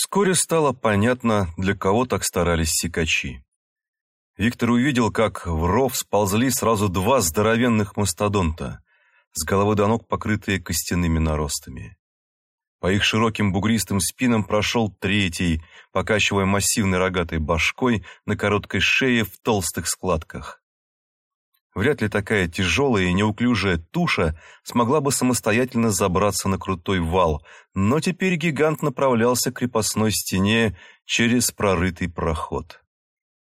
Вскоре стало понятно, для кого так старались сикачи. Виктор увидел, как в ров сползли сразу два здоровенных мастодонта, с головы до ног покрытые костяными наростами. По их широким бугристым спинам прошел третий, покачивая массивной рогатой башкой на короткой шее в толстых складках. Вряд ли такая тяжелая и неуклюжая туша смогла бы самостоятельно забраться на крутой вал, но теперь гигант направлялся к крепостной стене через прорытый проход.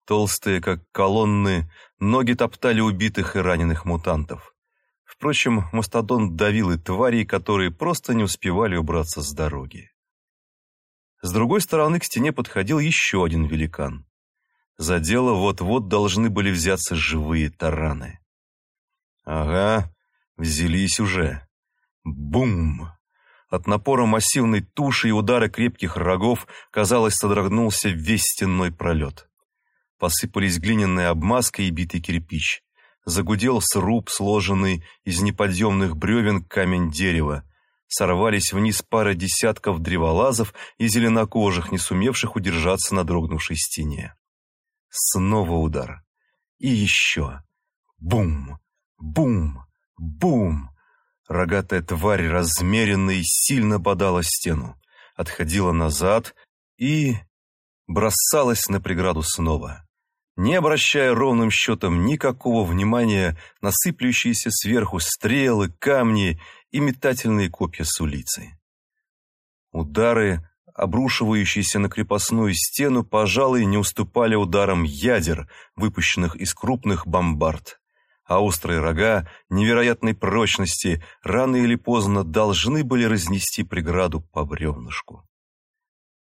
Толстые, как колонны, ноги топтали убитых и раненых мутантов. Впрочем, мастодон давил и тварей, которые просто не успевали убраться с дороги. С другой стороны к стене подходил еще один великан. За дело вот-вот должны были взяться живые тараны. Ага, взялись уже. Бум! От напора массивной туши и удара крепких рогов, казалось, содрогнулся весь стенной пролет. Посыпались глиняная обмазка и битый кирпич. Загудел сруб, сложенный из неподъемных бревен камень дерева. Сорвались вниз пара десятков древолазов и зеленокожих, не сумевших удержаться на дрогнувшей стене. Снова удар. И еще. Бум! Бум! Бум! Рогатая тварь размеренно и сильно бодала стену, отходила назад и бросалась на преграду снова, не обращая ровным счетом никакого внимания на сыплющиеся сверху стрелы, камни и метательные копья с улицы. Удары обрушивающиеся на крепостную стену, пожалуй, не уступали ударам ядер, выпущенных из крупных бомбард. А острые рога невероятной прочности рано или поздно должны были разнести преграду по бревнышку.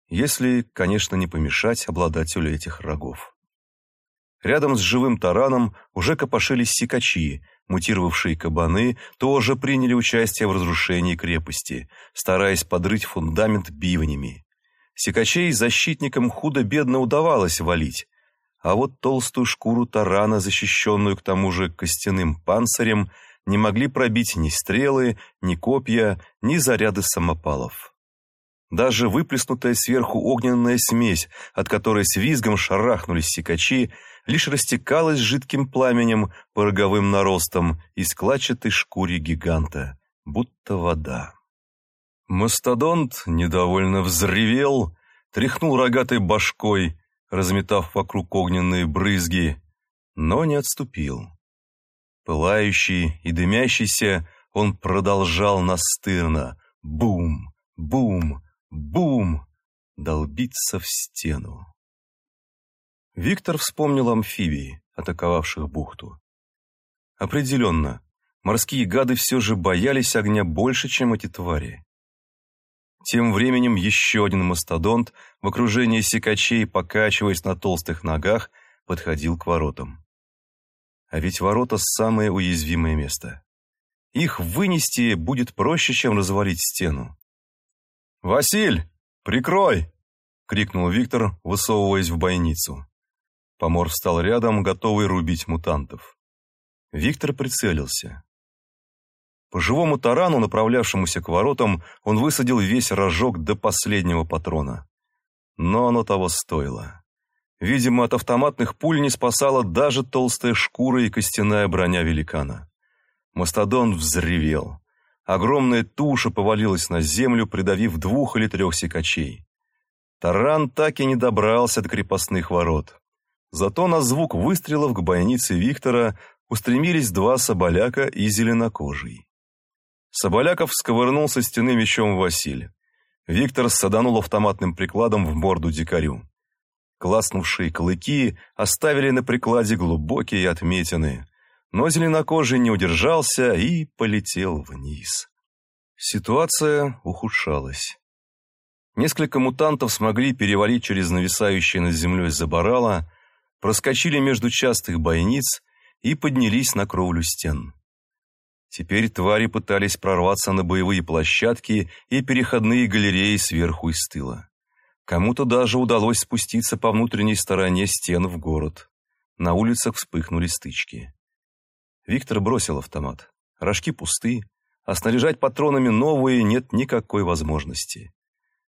Если, конечно, не помешать обладателю этих рогов. Рядом с живым тараном уже копошились сикачи, Мутировавшие кабаны тоже приняли участие в разрушении крепости, стараясь подрыть фундамент бивнями. Секачей защитникам худо-бедно удавалось валить, а вот толстую шкуру тарана, защищенную к тому же костяным панцирем, не могли пробить ни стрелы, ни копья, ни заряды самопалов. Даже выплеснутая сверху огненная смесь, от которой с визгом шарахнулись секачи, лишь растекалась жидким пламенем по роговым наростам и складчатой шкуре гиганта, будто вода. Мастодонт недовольно взревел, тряхнул рогатой башкой, разметав вокруг огненные брызги, но не отступил. Пылающий и дымящийся, он продолжал настырно «бум, бум, бум» долбиться в стену. Виктор вспомнил амфибии, атаковавших бухту. Определенно, морские гады все же боялись огня больше, чем эти твари. Тем временем еще один мастодонт в окружении секачей, покачиваясь на толстых ногах, подходил к воротам. А ведь ворота – самое уязвимое место. Их вынести будет проще, чем развалить стену. «Василь, прикрой!» — крикнул Виктор, высовываясь в бойницу. Помор встал рядом, готовый рубить мутантов. Виктор прицелился. По живому тарану, направлявшемуся к воротам, он высадил весь рожок до последнего патрона. Но оно того стоило. Видимо, от автоматных пуль не спасала даже толстая шкура и костяная броня великана. Мастодон взревел. Огромная туша повалилась на землю, придавив двух или трех секачей. Таран так и не добрался до крепостных ворот. Зато на звук выстрелов к бойнице Виктора устремились два соболяка и зеленокожий. Соболяков сковырнул со стены мечом Василь. Виктор саданул автоматным прикладом в морду дикарю. Класнувшие клыки оставили на прикладе глубокие отметины, но зеленокожий не удержался и полетел вниз. Ситуация ухудшалась. Несколько мутантов смогли перевалить через нависающее над землей заборало, проскочили между частых бойниц и поднялись на кровлю стен. Теперь твари пытались прорваться на боевые площадки и переходные галереи сверху и с тыла. Кому-то даже удалось спуститься по внутренней стороне стен в город. На улицах вспыхнули стычки. Виктор бросил автомат. Рожки пусты, а снаряжать патронами новые нет никакой возможности.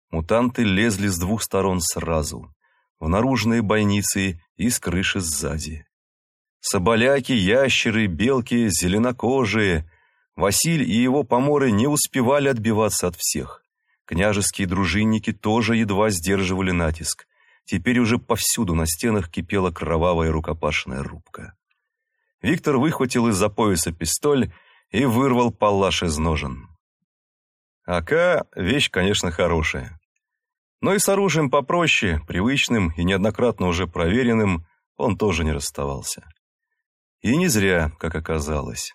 Мутанты лезли с двух сторон сразу. В наружные бойницы и с крыши сзади. Соболяки, ящеры, белки, зеленокожие. Василь и его поморы не успевали отбиваться от всех. Княжеские дружинники тоже едва сдерживали натиск. Теперь уже повсюду на стенах кипела кровавая рукопашная рубка. Виктор выхватил из-за пояса пистоль и вырвал палаш из ножен. АК — вещь, конечно, хорошая. Но и с оружием попроще, привычным и неоднократно уже проверенным, он тоже не расставался. И не зря, как оказалось.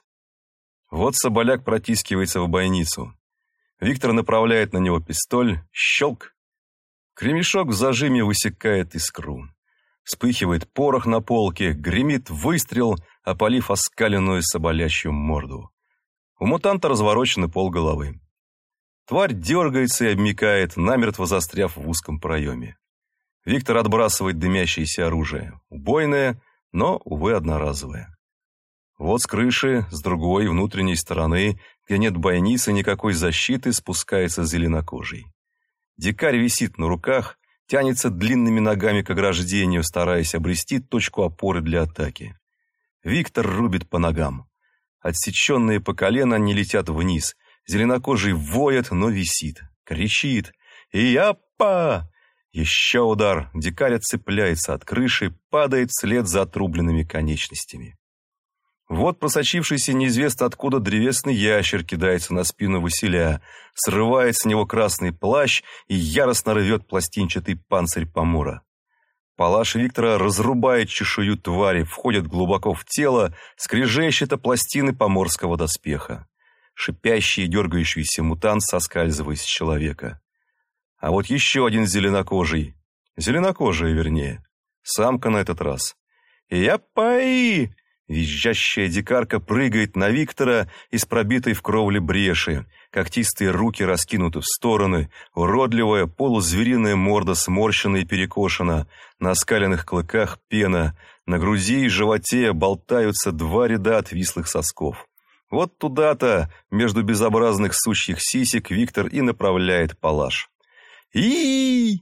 Вот Соболяк протискивается в бойницу. Виктор направляет на него пистоль, щелк. Кремешок в зажиме высекает искру. Вспыхивает порох на полке, гремит выстрел, опалив оскаленную соболячью морду. У мутанта разворочены полголовы. Тварь дергается и обмикает, намертво застряв в узком проеме. Виктор отбрасывает дымящееся оружие. Убойное, но, увы, одноразовое. Вот с крыши, с другой, внутренней стороны, где нет бойницы, никакой защиты, спускается зеленокожий. Дикарь висит на руках, тянется длинными ногами к ограждению, стараясь обрести точку опоры для атаки. Виктор рубит по ногам. Отсеченные по колено они летят вниз. Зеленокожий воет, но висит. Кричит. «Япа!» Еще удар. Дикарь отцепляется от крыши, падает вслед за отрубленными конечностями. Вот просочившийся неизвестно откуда древесный ящер кидается на спину Василя, срывает с него красный плащ и яростно рвет пластинчатый панцирь помора. Палаш Виктора разрубает чешую твари, входит глубоко в тело, скрежещет о пластины поморского доспеха. Шипящий и дергающийся мутант соскальзывает с человека. А вот еще один зеленокожий. Зеленокожая, вернее. Самка на этот раз. «Я пои!» Визжащая дикарка прыгает на Виктора из пробитой в кровле бреши. Когтистые руки раскинуты в стороны, уродливая полузвериная морда сморщена и перекошена, на скаленных клыках пена, на груди и животе болтаются два ряда отвислых сосков. Вот туда-то, между безобразных сучьих сисек, Виктор и направляет палаш. и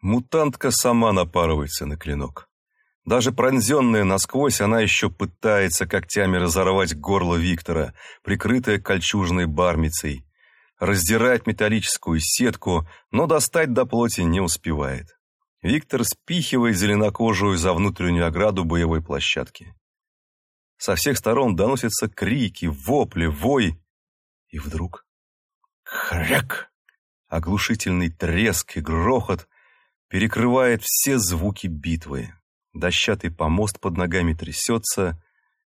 Мутантка сама напарывается на клинок. Даже пронзенная насквозь, она еще пытается когтями разорвать горло Виктора, прикрытое кольчужной бармицей. Раздирает металлическую сетку, но достать до плоти не успевает. Виктор спихивает зеленокожую за внутреннюю ограду боевой площадки. Со всех сторон доносятся крики, вопли, вой. И вдруг... Хряк! Оглушительный треск и грохот перекрывает все звуки битвы. Дощатый помост под ногами трясется,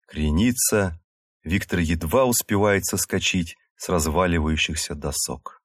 кренится. Виктор едва успевает соскочить с разваливающихся досок.